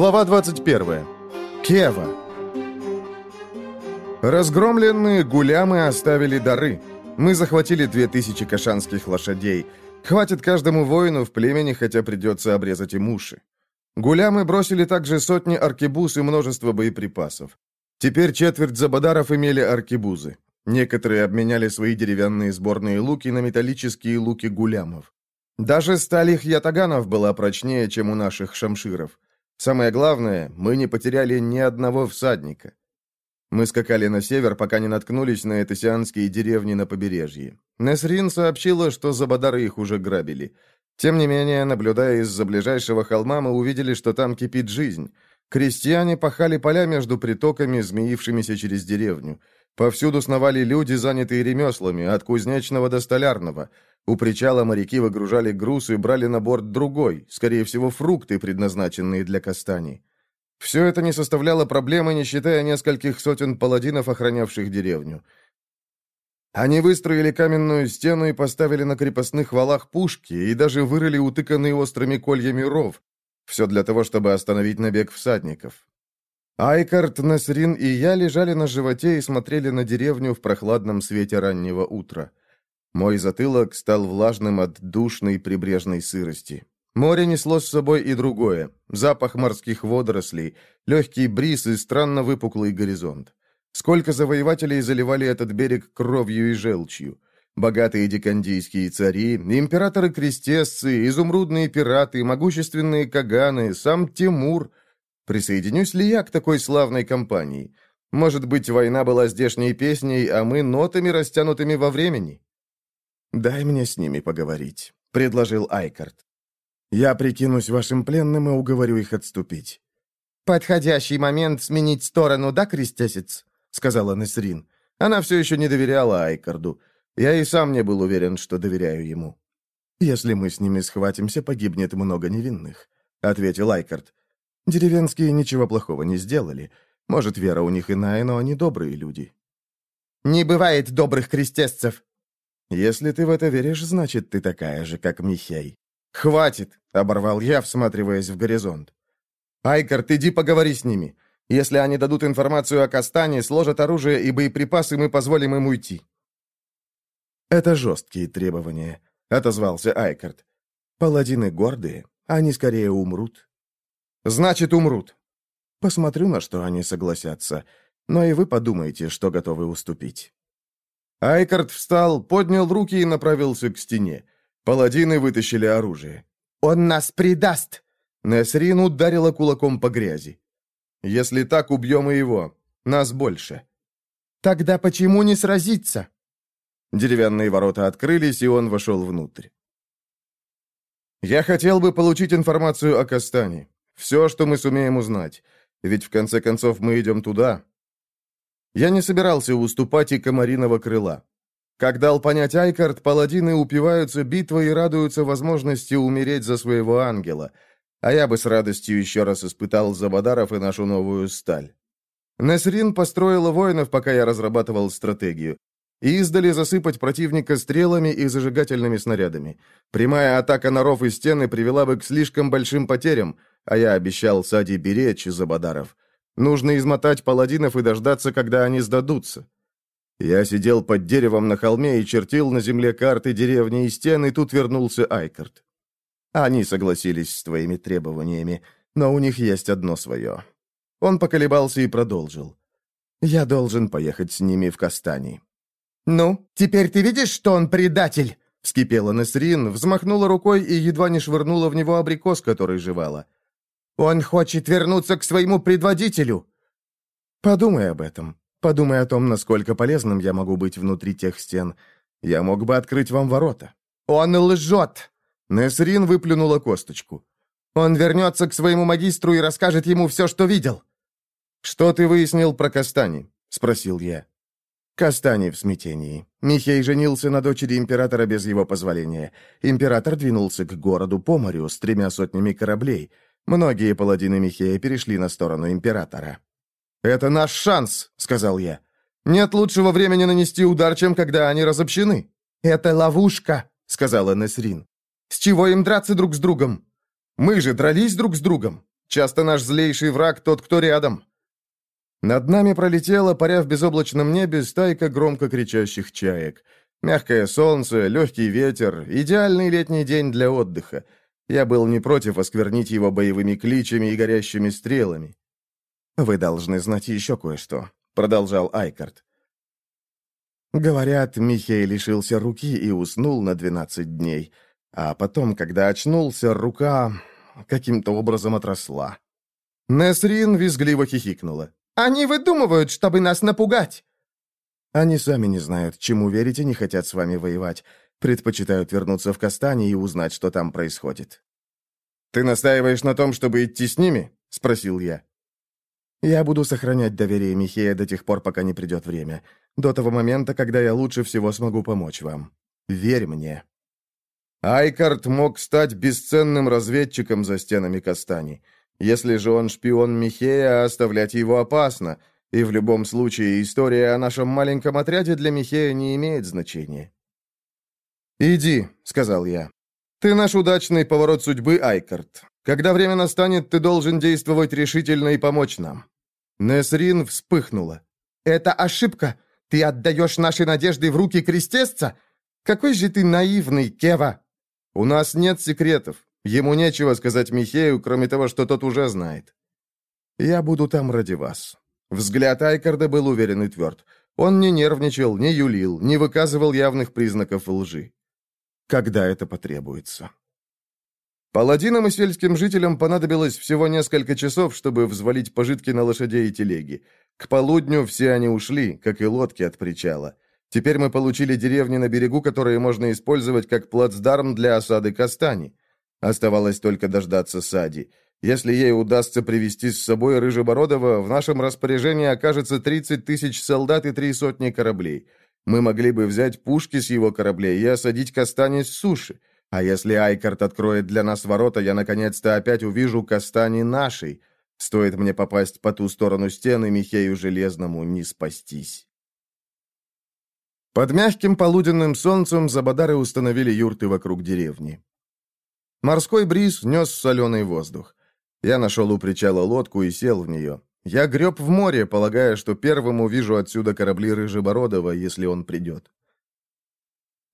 Глава 21. Кева. Разгромленные гулямы оставили дары. Мы захватили 2000 кашанских лошадей. Хватит каждому воину в племени, хотя придется обрезать им уши. Гулямы бросили также сотни аркебуз и множество боеприпасов. Теперь четверть забадаров имели аркебузы. Некоторые обменяли свои деревянные сборные луки на металлические луки гулямов. Даже сталь их ятаганов была прочнее, чем у наших шамширов. Самое главное, мы не потеряли ни одного всадника. Мы скакали на север, пока не наткнулись на этосианские деревни на побережье. Несрин сообщила, что забадары их уже грабили. Тем не менее, наблюдая из-за ближайшего холма, мы увидели, что там кипит жизнь. Крестьяне пахали поля между притоками, змеившимися через деревню. Повсюду сновали люди, занятые ремеслами, от кузнечного до столярного. У причала моряки выгружали груз и брали на борт другой, скорее всего, фрукты, предназначенные для кастаней. Все это не составляло проблемы, не считая нескольких сотен паладинов, охранявших деревню. Они выстроили каменную стену и поставили на крепостных валах пушки, и даже вырыли утыканный острыми кольями ров. Все для того, чтобы остановить набег всадников. Айкарт, Насрин и я лежали на животе и смотрели на деревню в прохладном свете раннего утра. Мой затылок стал влажным от душной прибрежной сырости. Море несло с собой и другое. Запах морских водорослей, легкий бриз и странно выпуклый горизонт. Сколько завоевателей заливали этот берег кровью и желчью. Богатые дикандийские цари, императоры-крестесцы, изумрудные пираты, могущественные каганы, сам Тимур. Присоединюсь ли я к такой славной компании? Может быть, война была здешней песней, а мы нотами, растянутыми во времени? «Дай мне с ними поговорить», — предложил Айкарт. «Я прикинусь вашим пленным и уговорю их отступить». «Подходящий момент сменить сторону, да, крестесец?» — сказала Несрин. Она все еще не доверяла Айкарду. Я и сам не был уверен, что доверяю ему. «Если мы с ними схватимся, погибнет много невинных», — ответил Айкард. «Деревенские ничего плохого не сделали. Может, вера у них иная, но они добрые люди». «Не бывает добрых крестесцев», если ты в это веришь, значит, ты такая же, как Михей. «Хватит!» — оборвал я, всматриваясь в горизонт. «Айкард, иди поговори с ними. Если они дадут информацию о Кастане, сложат оружие и боеприпасы, мы позволим им уйти». «Это жесткие требования», — отозвался Айкард. «Паладины гордые, они скорее умрут». «Значит, умрут». «Посмотрю, на что они согласятся, но и вы подумайте, что готовы уступить». Айкард встал, поднял руки и направился к стене. Паладины вытащили оружие. «Он нас предаст!» Несрин ударила кулаком по грязи. «Если так, убьем и его. Нас больше». «Тогда почему не сразиться?» Деревянные ворота открылись, и он вошел внутрь. «Я хотел бы получить информацию о Кастане. Все, что мы сумеем узнать. Ведь, в конце концов, мы идем туда, я не собирался уступать и комариного крыла. Как дал понять Айкард, паладины упиваются битвой и радуются возможности умереть за своего ангела, а я бы с радостью еще раз испытал Забадаров и нашу новую сталь. Несрин построила воинов, пока я разрабатывал стратегию. И издали засыпать противника стрелами и зажигательными снарядами. Прямая атака на ров и стены привела бы к слишком большим потерям, а я обещал Сади беречь Забадаров. Нужно измотать паладинов и дождаться, когда они сдадутся. Я сидел под деревом на холме и чертил на земле карты деревни и стен, и тут вернулся Айкард. Они согласились с твоими требованиями, но у них есть одно свое. Он поколебался и продолжил. Я должен поехать с ними в Кастани. «Ну, теперь ты видишь, что он предатель?» Вскипела Несрин, взмахнула рукой и едва не швырнула в него абрикос, который жевала. Он хочет вернуться к своему предводителю. Подумай об этом. Подумай о том, насколько полезным я могу быть внутри тех стен. Я мог бы открыть вам ворота. Он лжет. Несрин выплюнула косточку. Он вернется к своему магистру и расскажет ему все, что видел. «Что ты выяснил про Кастани?» — спросил я. Кастани в смятении. Михей женился на дочери императора без его позволения. Император двинулся к городу по морю с тремя сотнями кораблей — Многие паладины Михея перешли на сторону императора. «Это наш шанс», — сказал я. «Нет лучшего времени нанести удар, чем когда они разобщены». «Это ловушка», — сказала Несрин. «С чего им драться друг с другом? Мы же дрались друг с другом. Часто наш злейший враг тот, кто рядом». Над нами пролетела, паря в безоблачном небе, стайка громко кричащих чаек. Мягкое солнце, легкий ветер, идеальный летний день для отдыха. Я был не против осквернить его боевыми кличами и горящими стрелами. «Вы должны знать еще кое-что», — продолжал Айкарт. Говорят, Михей лишился руки и уснул на 12 дней. А потом, когда очнулся, рука каким-то образом отросла. Несрин визгливо хихикнула. «Они выдумывают, чтобы нас напугать!» Они сами не знают, чему верить и не хотят с вами воевать. Предпочитают вернуться в Кастане и узнать, что там происходит. «Ты настаиваешь на том, чтобы идти с ними?» — спросил я. «Я буду сохранять доверие Михея до тех пор, пока не придет время. До того момента, когда я лучше всего смогу помочь вам. Верь мне». Айкард мог стать бесценным разведчиком за стенами Кастани. Если же он шпион Михея, оставлять его опасно, и в любом случае история о нашем маленьком отряде для Михея не имеет значения. «Иди», — сказал я. «Ты наш удачный поворот судьбы, Айкард. Когда время настанет, ты должен действовать решительно и помочь нам». Несрин вспыхнула. «Это ошибка. Ты отдаешь наши надежды в руки крестесца? Какой же ты наивный, Кева!» «У нас нет секретов. Ему нечего сказать Михею, кроме того, что тот уже знает. Я буду там ради вас». Взгляд Айкарда был уверен и тверд. Он не нервничал, не юлил, не выказывал явных признаков лжи. Когда это потребуется. Паладинам и сельским жителям понадобилось всего несколько часов, чтобы взвалить пожитки на лошадей и телеги. К полудню все они ушли, как и лодки от причала. Теперь мы получили деревни на берегу, которые можно использовать как плацдарм для осады Кастани. Оставалось только дождаться Сади. Если ей удастся привести с собой Рыжебородова, в нашем распоряжении окажется 30 тысяч солдат и три сотни кораблей. Мы могли бы взять пушки с его кораблей и осадить Кастани с суши. А если Айкарт откроет для нас ворота, я наконец-то опять увижу Кастани нашей. Стоит мне попасть по ту сторону стены, Михею Железному не спастись. Под мягким полуденным солнцем забадары установили юрты вокруг деревни. Морской бриз нес соленый воздух. Я нашел у причала лодку и сел в нее. Я греб в море, полагая, что первым увижу отсюда корабли Рыжебородова, если он придет.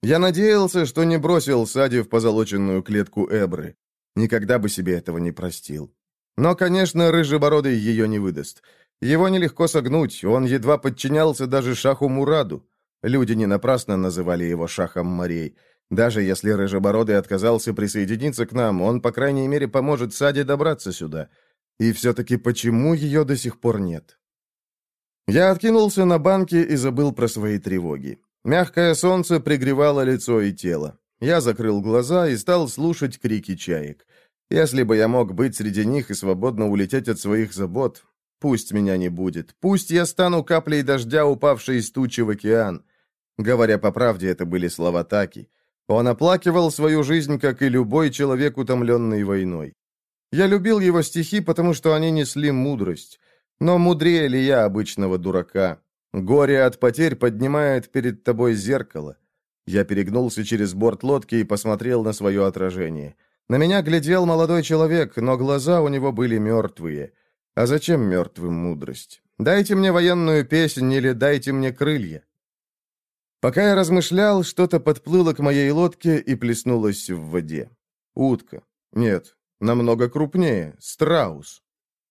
Я надеялся, что не бросил Сади в позолоченную клетку Эбры. Никогда бы себе этого не простил. Но, конечно, Рыжебородый ее не выдаст. Его нелегко согнуть, он едва подчинялся даже Шаху Мураду. Люди не напрасно называли его Шахом морей. Даже если Рыжебородый отказался присоединиться к нам, он, по крайней мере, поможет Саде добраться сюда. И все-таки почему ее до сих пор нет? Я откинулся на банке и забыл про свои тревоги. Мягкое солнце пригревало лицо и тело. Я закрыл глаза и стал слушать крики чаек. Если бы я мог быть среди них и свободно улететь от своих забот, Пусть меня не будет. Пусть я стану каплей дождя, упавшей из тучи в океан. Говоря по правде, это были слова Таки. Он оплакивал свою жизнь, как и любой человек, утомленный войной. Я любил его стихи, потому что они несли мудрость. Но мудрее ли я обычного дурака? Горе от потерь поднимает перед тобой зеркало. Я перегнулся через борт лодки и посмотрел на свое отражение. На меня глядел молодой человек, но глаза у него были мертвые. А зачем мертвым мудрость? Дайте мне военную песнь или дайте мне крылья. Пока я размышлял, что-то подплыло к моей лодке и плеснулось в воде. Утка. Нет, намного крупнее. Страус.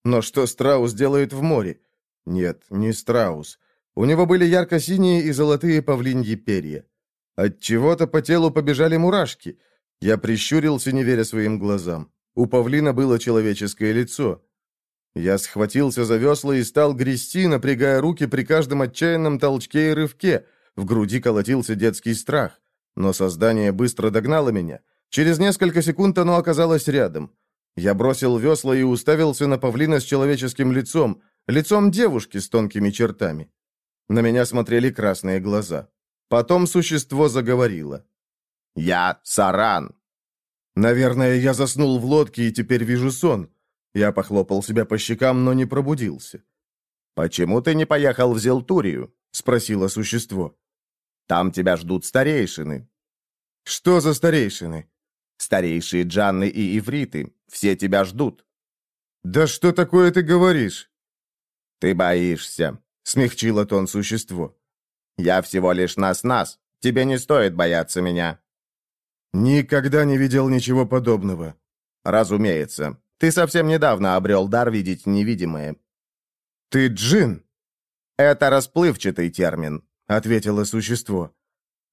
Но что страус делает в море? Нет, не страус. У него были ярко-синие и золотые павлиньи перья. От чего-то по телу побежали мурашки. Я прищурился, не веря своим глазам. У павлина было человеческое лицо. Я схватился за весла и стал грести, напрягая руки при каждом отчаянном толчке и рывке. В груди колотился детский страх. Но создание быстро догнало меня. Через несколько секунд оно оказалось рядом. Я бросил весла и уставился на павлина с человеческим лицом, лицом девушки с тонкими чертами. На меня смотрели красные глаза. Потом существо заговорило. «Я Саран». Наверное, я заснул в лодке и теперь вижу сон. Я похлопал себя по щекам, но не пробудился. «Почему ты не поехал в Зелтурию?» — спросило существо. «Там тебя ждут старейшины». «Что за старейшины?» «Старейшие Джанны и Ивриты. Все тебя ждут». «Да что такое ты говоришь?» «Ты боишься», — смягчило тон существо. «Я всего лишь нас-нас. Тебе не стоит бояться меня». «Никогда не видел ничего подобного». «Разумеется. Ты совсем недавно обрел дар видеть невидимое». «Ты джин?» «Это расплывчатый термин», — ответило существо.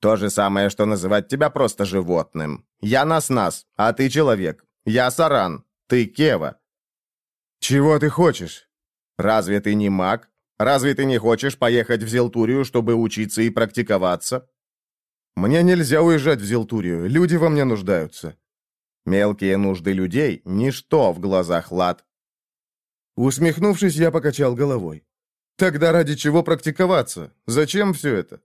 «То же самое, что называть тебя просто животным. Я нас-нас, а ты человек. Я Саран, ты Кева». «Чего ты хочешь?» «Разве ты не маг? Разве ты не хочешь поехать в Зелтурию, чтобы учиться и практиковаться?» «Мне нельзя уезжать в Зелтурию. Люди во мне нуждаются». «Мелкие нужды людей — ничто в глазах лад». Усмехнувшись, я покачал головой. Тогда ради чего практиковаться? Зачем все это?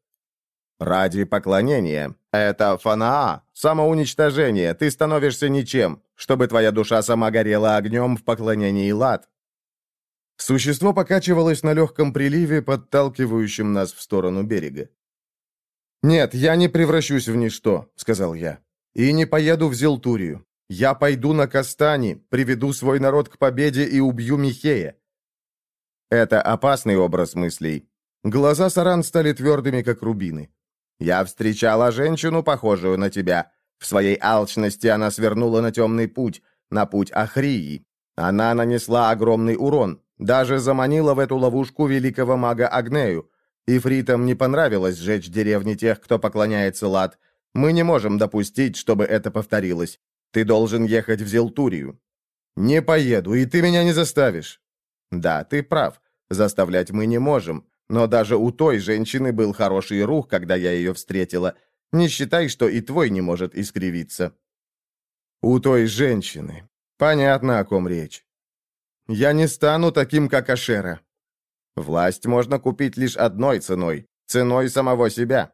Ради поклонения. Это фанаа, самоуничтожение. Ты становишься ничем, чтобы твоя душа сама горела огнем в поклонении лад. Существо покачивалось на легком приливе, подталкивающем нас в сторону берега. «Нет, я не превращусь в ничто», — сказал я. «И не поеду в Зелтурию. Я пойду на Кастани, приведу свой народ к победе и убью Михея. Это опасный образ мыслей. Глаза Саран стали твердыми, как рубины. Я встречала женщину, похожую на тебя. В своей алчности она свернула на темный путь, на путь Ахрии. Она нанесла огромный урон, даже заманила в эту ловушку великого мага Агнею. Ифритам не понравилось сжечь деревни тех, кто поклоняется Лад. Мы не можем допустить, чтобы это повторилось. Ты должен ехать в Зелтурию». «Не поеду, и ты меня не заставишь». Да, ты прав. Заставлять мы не можем. Но даже у той женщины был хороший рух, когда я ее встретила. Не считай, что и твой не может искривиться. У той женщины. Понятно, о ком речь. Я не стану таким, как Ашера. Власть можно купить лишь одной ценой. Ценой самого себя.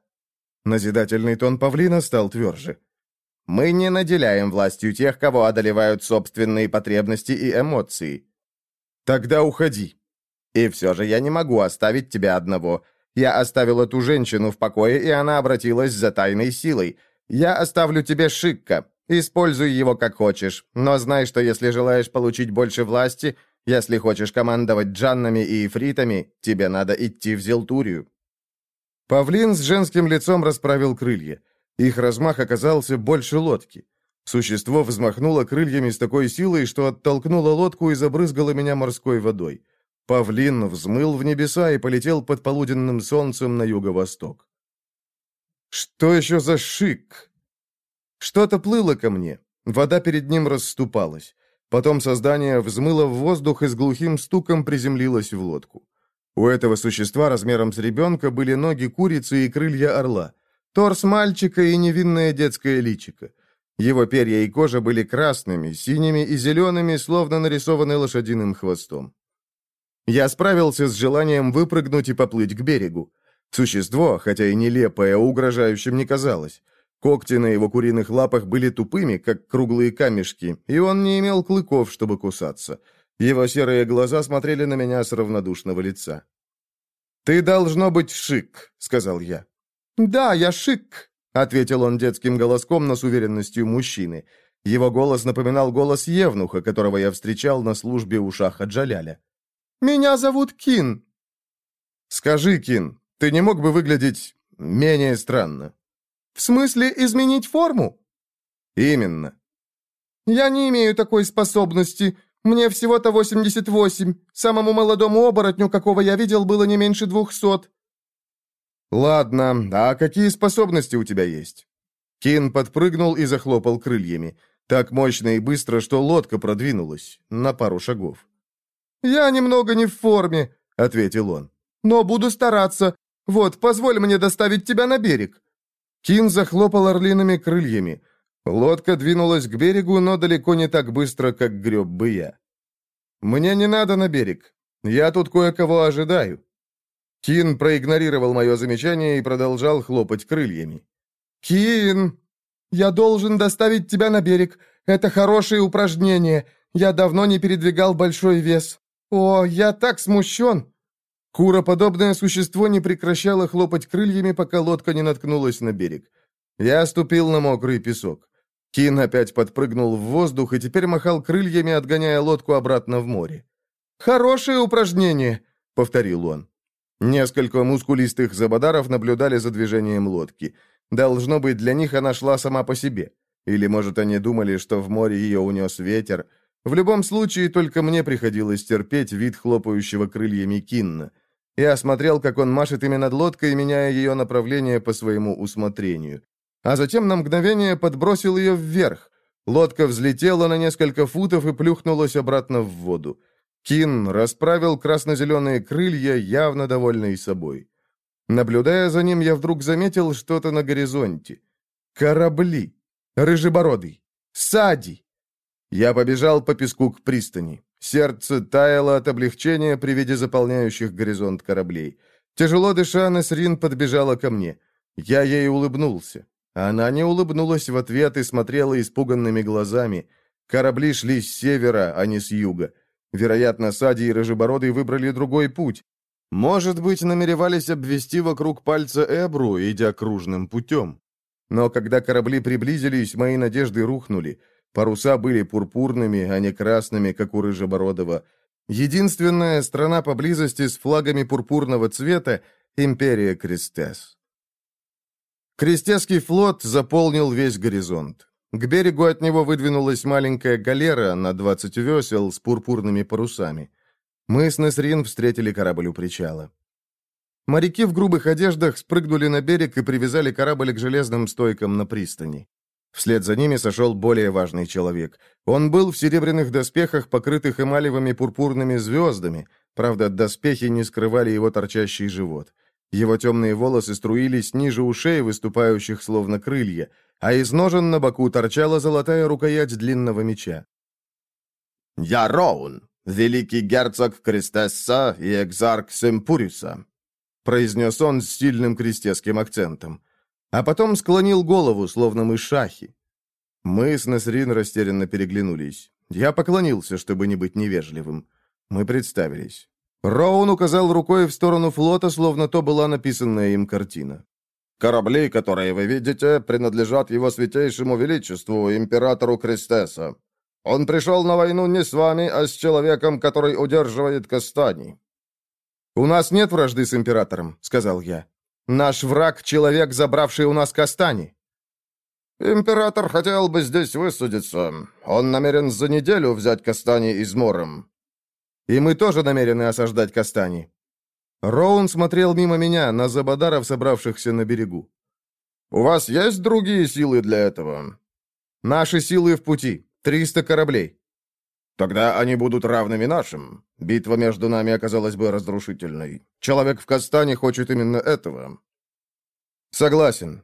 Назидательный тон павлина стал тверже. Мы не наделяем властью тех, кого одолевают собственные потребности и эмоции. Тогда уходи. И все же я не могу оставить тебя одного. Я оставил эту женщину в покое, и она обратилась за тайной силой. Я оставлю тебе Шикка. Используй его как хочешь, но знай, что если желаешь получить больше власти, если хочешь командовать джаннами и ифритами, тебе надо идти в Зелтурию». Павлин с женским лицом расправил крылья. Их размах оказался больше лодки. Существо взмахнуло крыльями с такой силой, что оттолкнуло лодку и забрызгало меня морской водой. Павлин взмыл в небеса и полетел под полуденным солнцем на юго-восток. Что еще за шик? Что-то плыло ко мне. Вода перед ним расступалась. Потом создание взмыло в воздух и с глухим стуком приземлилось в лодку. У этого существа размером с ребенка были ноги курицы и крылья орла. Торс мальчика и невинное детское личико. Его перья и кожа были красными, синими и зелеными, словно нарисованы лошадиным хвостом. Я справился с желанием выпрыгнуть и поплыть к берегу. Существо, хотя и нелепое, угрожающим не казалось. Когти на его куриных лапах были тупыми, как круглые камешки, и он не имел клыков, чтобы кусаться. Его серые глаза смотрели на меня с равнодушного лица. «Ты должно быть шик», — сказал я. «Да, я шик», — ответил он детским голоском, но с уверенностью мужчины. Его голос напоминал голос Евнуха, которого я встречал на службе у Шаха Джаляля. «Меня зовут Кин». «Скажи, Кин, ты не мог бы выглядеть менее странно?» «В смысле изменить форму?» «Именно». «Я не имею такой способности. Мне всего-то 88. Самому молодому оборотню, какого я видел, было не меньше двухсот. «Ладно, а какие способности у тебя есть?» Кин подпрыгнул и захлопал крыльями. Так мощно и быстро, что лодка продвинулась на пару шагов. «Я немного не в форме», — ответил он. «Но буду стараться. Вот, позволь мне доставить тебя на берег». Кин захлопал орлиными крыльями. Лодка двинулась к берегу, но далеко не так быстро, как греб бы я. «Мне не надо на берег. Я тут кое-кого ожидаю». Кин проигнорировал мое замечание и продолжал хлопать крыльями. «Кин, я должен доставить тебя на берег. Это хорошее упражнение. Я давно не передвигал большой вес. О, я так смущен!» Куроподобное существо не прекращало хлопать крыльями, пока лодка не наткнулась на берег. Я ступил на мокрый песок. Кин опять подпрыгнул в воздух и теперь махал крыльями, отгоняя лодку обратно в море. «Хорошее упражнение!» — повторил он. Несколько мускулистых забадаров наблюдали за движением лодки. Должно быть, для них она шла сама по себе. Или, может, они думали, что в море ее унес ветер. В любом случае, только мне приходилось терпеть вид хлопающего крыльями Кинна. Я смотрел, как он машет ими над лодкой, меняя ее направление по своему усмотрению. А затем на мгновение подбросил ее вверх. Лодка взлетела на несколько футов и плюхнулась обратно в воду. Кин расправил красно-зеленые крылья, явно довольный собой. Наблюдая за ним, я вдруг заметил что-то на горизонте. Корабли. Рыжебородый. Сади. Я побежал по песку к пристани. Сердце таяло от облегчения при виде заполняющих горизонт кораблей. Тяжело дыша, Насрин подбежала ко мне. Я ей улыбнулся. Она не улыбнулась в ответ и смотрела испуганными глазами. Корабли шли с севера, а не с юга. Вероятно, Сади и Рыжебородый выбрали другой путь. Может быть, намеревались обвести вокруг пальца Эбру, идя кружным путем. Но когда корабли приблизились, мои надежды рухнули. Паруса были пурпурными, а не красными, как у Рыжебородова. Единственная страна поблизости с флагами пурпурного цвета — империя Крестес. Крестесский флот заполнил весь горизонт. К берегу от него выдвинулась маленькая галера на 20 весел с пурпурными парусами. Мы с Несрин встретили корабль у причала. Моряки в грубых одеждах спрыгнули на берег и привязали корабль к железным стойкам на пристани. Вслед за ними сошел более важный человек. Он был в серебряных доспехах, покрытых эмалевыми пурпурными звездами. Правда, доспехи не скрывали его торчащий живот. Его темные волосы струились ниже ушей, выступающих словно крылья, а из ножен на боку торчала золотая рукоять длинного меча. «Я Роун, великий герцог Кристесса и экзарк Семпуриса», произнес он с сильным крестесским акцентом а потом склонил голову, словно мы шахи. Мы с Насрин растерянно переглянулись. Я поклонился, чтобы не быть невежливым. Мы представились. Роун указал рукой в сторону флота, словно то была написанная им картина. «Корабли, которые вы видите, принадлежат его святейшему величеству, императору Кристеса. Он пришел на войну не с вами, а с человеком, который удерживает Кастани». «У нас нет вражды с императором», — сказал я. Наш враг — человек, забравший у нас Кастани». «Император хотел бы здесь высадиться. Он намерен за неделю взять Кастани измором». «И мы тоже намерены осаждать Кастани». Роун смотрел мимо меня на забадаров, собравшихся на берегу. «У вас есть другие силы для этого?» «Наши силы в пути. Триста кораблей». Тогда они будут равными нашим. Битва между нами оказалась бы разрушительной. Человек в Кастане хочет именно этого. Согласен.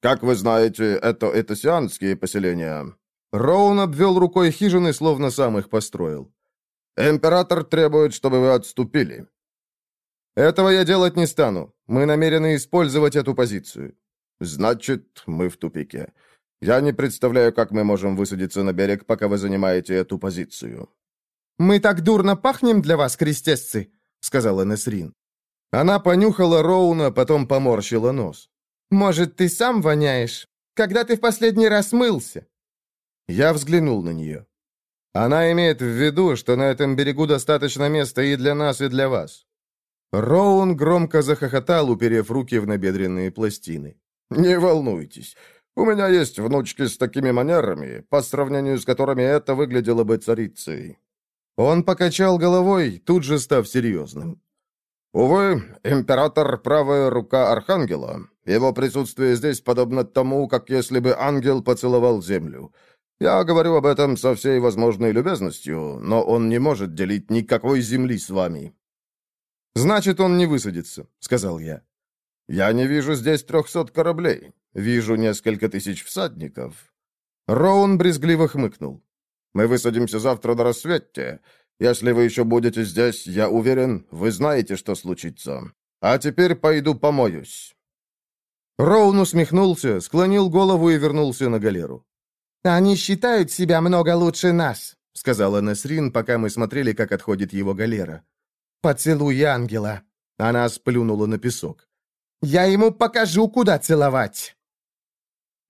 Как вы знаете, это этосианские поселения. Роун обвел рукой хижины, словно сам их построил. Император требует, чтобы вы отступили. Этого я делать не стану. Мы намерены использовать эту позицию. Значит, мы в тупике. Я не представляю, как мы можем высадиться на берег, пока вы занимаете эту позицию». «Мы так дурно пахнем для вас, крестесцы», — сказала Несрин. Она понюхала Роуна, потом поморщила нос. «Может, ты сам воняешь? Когда ты в последний раз мылся?» Я взглянул на нее. Она имеет в виду, что на этом берегу достаточно места и для нас, и для вас. Роун громко захохотал, уперев руки в набедренные пластины. «Не волнуйтесь. У меня есть внучки с такими манерами, по сравнению с которыми это выглядело бы царицей». Он покачал головой, тут же став серьезным. «Увы, император — правая рука архангела. Его присутствие здесь подобно тому, как если бы ангел поцеловал землю. Я говорю об этом со всей возможной любезностью, но он не может делить никакой земли с вами». «Значит, он не высадится», — сказал я. «Я не вижу здесь трехсот кораблей. Вижу несколько тысяч всадников». Роун брезгливо хмыкнул. «Мы высадимся завтра на рассвете. Если вы еще будете здесь, я уверен, вы знаете, что случится. А теперь пойду помоюсь». Роун усмехнулся, склонил голову и вернулся на галеру. «Они считают себя много лучше нас», — сказала Несрин, пока мы смотрели, как отходит его галера. «Поцелуй ангела». Она сплюнула на песок. «Я ему покажу, куда целовать».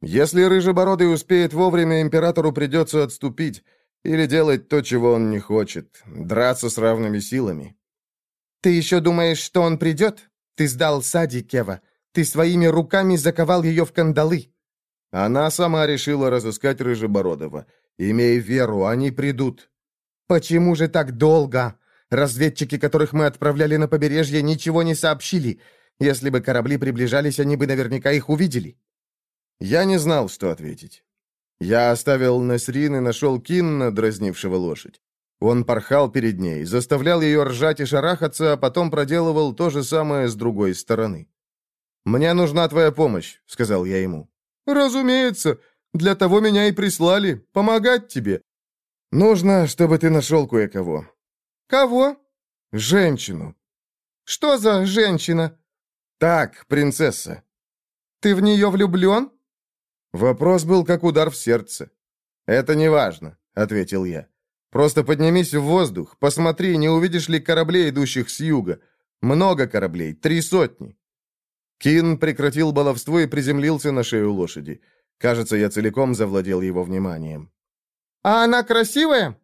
Если Рыжебородый успеет вовремя, императору придется отступить или делать то, чего он не хочет, драться с равными силами. «Ты еще думаешь, что он придет? Ты сдал Сади, Кева. Ты своими руками заковал ее в кандалы». Она сама решила разыскать Рыжебородова. Имей веру, они придут. «Почему же так долго? Разведчики, которых мы отправляли на побережье, ничего не сообщили. Если бы корабли приближались, они бы наверняка их увидели». Я не знал, что ответить. Я оставил Насрин и нашел Кинна, дразнившего лошадь. Он порхал перед ней, заставлял ее ржать и шарахаться, а потом проделывал то же самое с другой стороны. «Мне нужна твоя помощь», — сказал я ему. «Разумеется. Для того меня и прислали. Помогать тебе». «Нужно, чтобы ты нашел кое-кого». «Кого?» «Женщину». «Что за женщина?» «Так, принцесса». «Ты в нее влюблен?» Вопрос был как удар в сердце. «Это не важно», — ответил я. «Просто поднимись в воздух, посмотри, не увидишь ли кораблей, идущих с юга. Много кораблей, три сотни». Кин прекратил баловство и приземлился на шею лошади. Кажется, я целиком завладел его вниманием. «А она красивая?»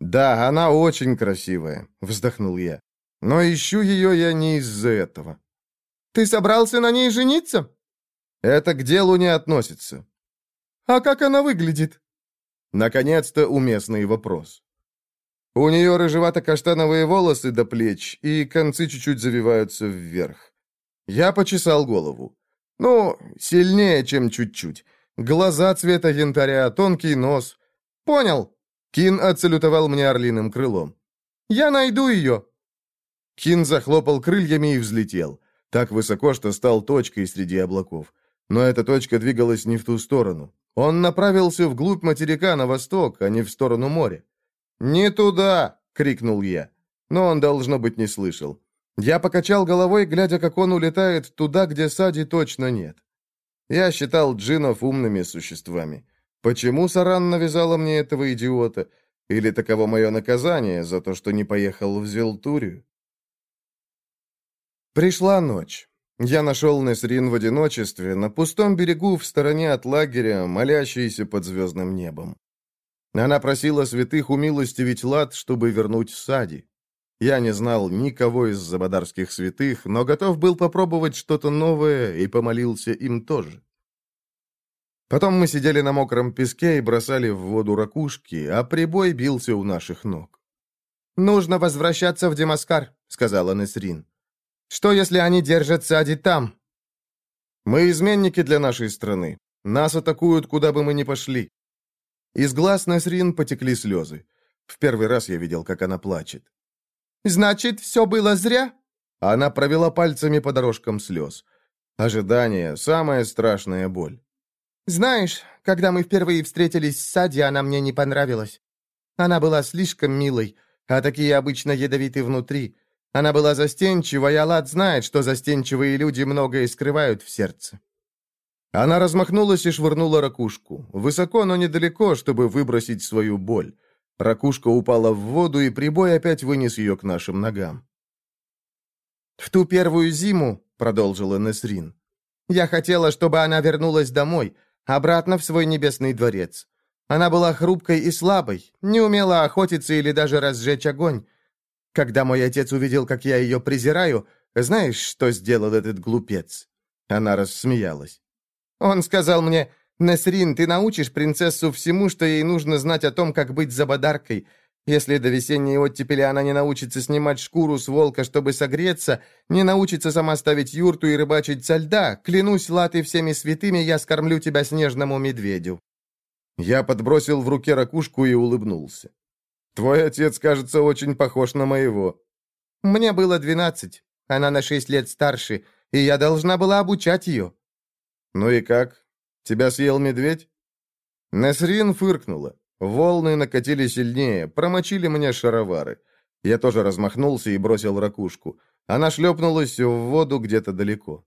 «Да, она очень красивая», — вздохнул я. «Но ищу ее я не из-за этого». «Ты собрался на ней жениться?» Это к делу не относится. А как она выглядит? Наконец-то уместный вопрос. У нее рыжевато-каштановые волосы до плеч, и концы чуть-чуть завиваются вверх. Я почесал голову. Ну, сильнее, чем чуть-чуть. Глаза цвета янтаря, тонкий нос. Понял. Кин отсалютовал мне орлиным крылом. Я найду ее. Кин захлопал крыльями и взлетел. Так высоко, что стал точкой среди облаков. Но эта точка двигалась не в ту сторону. Он направился вглубь материка на восток, а не в сторону моря. «Не туда!» — крикнул я. Но он, должно быть, не слышал. Я покачал головой, глядя, как он улетает туда, где Сади точно нет. Я считал джинов умными существами. Почему Саран навязала мне этого идиота? Или таково мое наказание за то, что не поехал в Зелтурию? Пришла ночь. Я нашел Несрин в одиночестве, на пустом берегу в стороне от лагеря, молящейся под звездным небом. Она просила святых умилостивить лад, чтобы вернуть Сади. Я не знал никого из забадарских святых, но готов был попробовать что-то новое и помолился им тоже. Потом мы сидели на мокром песке и бросали в воду ракушки, а прибой бился у наших ног. «Нужно возвращаться в Демаскар», — сказала Несрин. Что, если они держат Сади там?» «Мы изменники для нашей страны. Нас атакуют, куда бы мы ни пошли». Из глаз Насрин потекли слезы. В первый раз я видел, как она плачет. «Значит, все было зря?» Она провела пальцами по дорожкам слез. Ожидание — самая страшная боль. «Знаешь, когда мы впервые встретились с Сади, она мне не понравилась. Она была слишком милой, а такие обычно ядовиты внутри. Она была застенчива, и Аллат знает, что застенчивые люди многое скрывают в сердце. Она размахнулась и швырнула ракушку. Высоко, но недалеко, чтобы выбросить свою боль. Ракушка упала в воду, и прибой опять вынес ее к нашим ногам. «В ту первую зиму», — продолжила Несрин, — «я хотела, чтобы она вернулась домой, обратно в свой небесный дворец. Она была хрупкой и слабой, не умела охотиться или даже разжечь огонь. Когда мой отец увидел, как я ее презираю, знаешь, что сделал этот глупец?» Она рассмеялась. «Он сказал мне, «Насрин, ты научишь принцессу всему, что ей нужно знать о том, как быть забадаркой. Если до весенней оттепели она не научится снимать шкуру с волка, чтобы согреться, не научится сама ставить юрту и рыбачить со льда, клянусь латы всеми святыми, я скормлю тебя снежному медведю». Я подбросил в руке ракушку и улыбнулся. Твой отец, кажется, очень похож на моего». «Мне было двенадцать. Она на шесть лет старше, и я должна была обучать ее». «Ну и как? Тебя съел медведь?» Насрин фыркнула. Волны накатили сильнее, промочили мне шаровары. Я тоже размахнулся и бросил ракушку. Она шлепнулась в воду где-то далеко.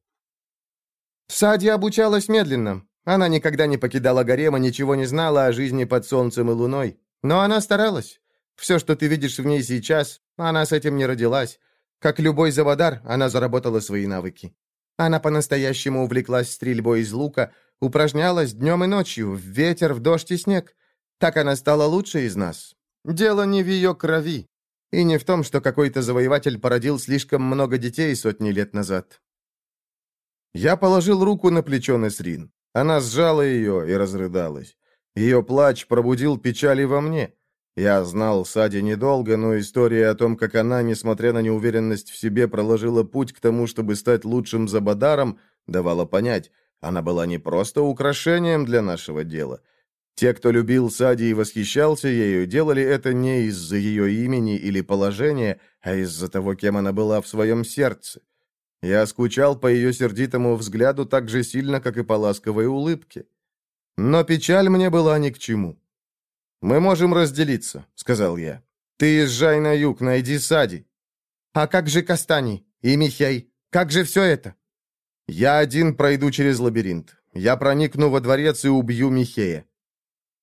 Сади обучалась медленно. Она никогда не покидала гарема, ничего не знала о жизни под солнцем и луной. Но она старалась. Все, что ты видишь в ней сейчас, она с этим не родилась. Как любой заводар, она заработала свои навыки. Она по-настоящему увлеклась стрельбой из лука, упражнялась днем и ночью, в ветер, в дождь и снег. Так она стала лучшей из нас. Дело не в ее крови. И не в том, что какой-то завоеватель породил слишком много детей сотни лет назад. Я положил руку на плечо Несрин. Она сжала ее и разрыдалась. Ее плач пробудил печали во мне. Я знал Сади недолго, но история о том, как она, несмотря на неуверенность в себе, проложила путь к тому, чтобы стать лучшим Забадаром, давала понять, она была не просто украшением для нашего дела. Те, кто любил Сади и восхищался ею, делали это не из-за ее имени или положения, а из-за того, кем она была в своем сердце. Я скучал по ее сердитому взгляду так же сильно, как и по ласковой улыбке. Но печаль мне была ни к чему. «Мы можем разделиться», — сказал я. «Ты езжай на юг, найди Сади». «А как же Кастани и Михей? Как же все это?» «Я один пройду через лабиринт. Я проникну во дворец и убью Михея».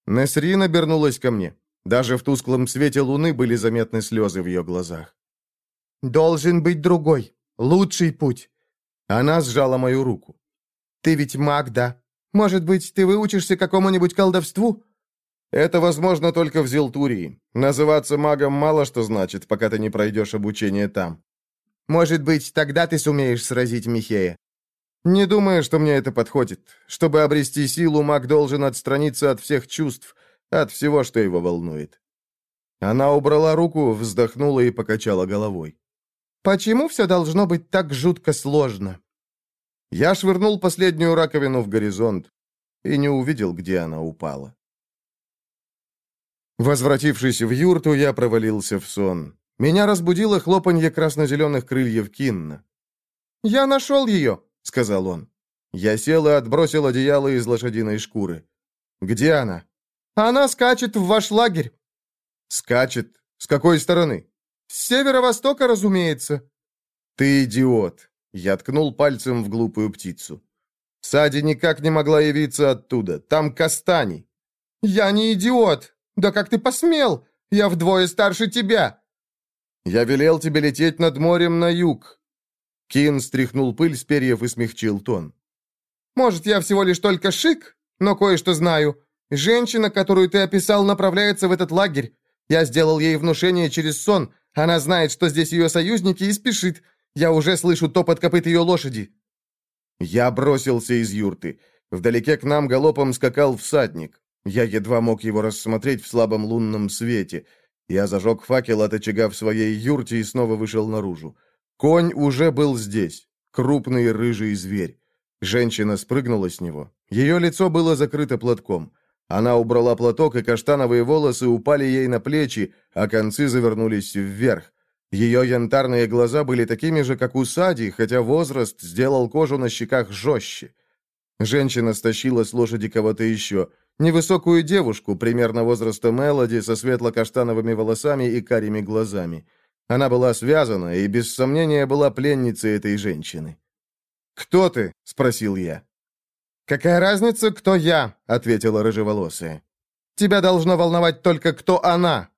Несрин обернулась ко мне. Даже в тусклом свете луны были заметны слезы в ее глазах. «Должен быть другой, лучший путь». Она сжала мою руку. «Ты ведь маг, да? Может быть, ты выучишься какому-нибудь колдовству?» Это возможно только в Зелтурии. Называться магом мало что значит, пока ты не пройдешь обучение там. Может быть, тогда ты сумеешь сразить Михея. Не думаю, что мне это подходит. Чтобы обрести силу, маг должен отстраниться от всех чувств, от всего, что его волнует. Она убрала руку, вздохнула и покачала головой. «Почему все должно быть так жутко сложно?» Я швырнул последнюю раковину в горизонт и не увидел, где она упала. Возвратившись в юрту, я провалился в сон. Меня разбудило хлопанье красно-зеленых крыльев Кинна. «Я нашел ее!» — сказал он. Я сел и отбросил одеяло из лошадиной шкуры. «Где она?» «Она скачет в ваш лагерь». «Скачет? С какой стороны?» «С северо-востока, разумеется». «Ты идиот!» — я ткнул пальцем в глупую птицу. Сади никак не могла явиться оттуда. Там Кастани. «Я не идиот!» «Да как ты посмел? Я вдвое старше тебя!» «Я велел тебе лететь над морем на юг!» Кин стряхнул пыль с перьев и смягчил тон. «Может, я всего лишь только шик, но кое-что знаю. Женщина, которую ты описал, направляется в этот лагерь. Я сделал ей внушение через сон. Она знает, что здесь ее союзники, и спешит. Я уже слышу топот копыт ее лошади». Я бросился из юрты. Вдалеке к нам галопом скакал всадник. Я едва мог его рассмотреть в слабом лунном свете. Я зажег факел от очага в своей юрте и снова вышел наружу. Конь уже был здесь. Крупный рыжий зверь. Женщина спрыгнула с него. Ее лицо было закрыто платком. Она убрала платок, и каштановые волосы упали ей на плечи, а концы завернулись вверх. Ее янтарные глаза были такими же, как у Сади, хотя возраст сделал кожу на щеках жестче. Женщина стащила с лошади кого-то еще — Невысокую девушку, примерно возраста Мелоди, со светло-каштановыми волосами и карими глазами. Она была связана и, без сомнения, была пленницей этой женщины. «Кто ты?» — спросил я. «Какая разница, кто я?» — ответила рыжеволосая. «Тебя должно волновать только, кто она!»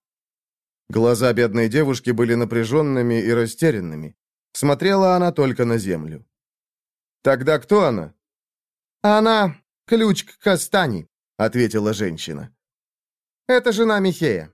Глаза бедной девушки были напряженными и растерянными. Смотрела она только на землю. «Тогда кто она?» «Она — ключ к Кастани», — ответила женщина. «Это жена Михея.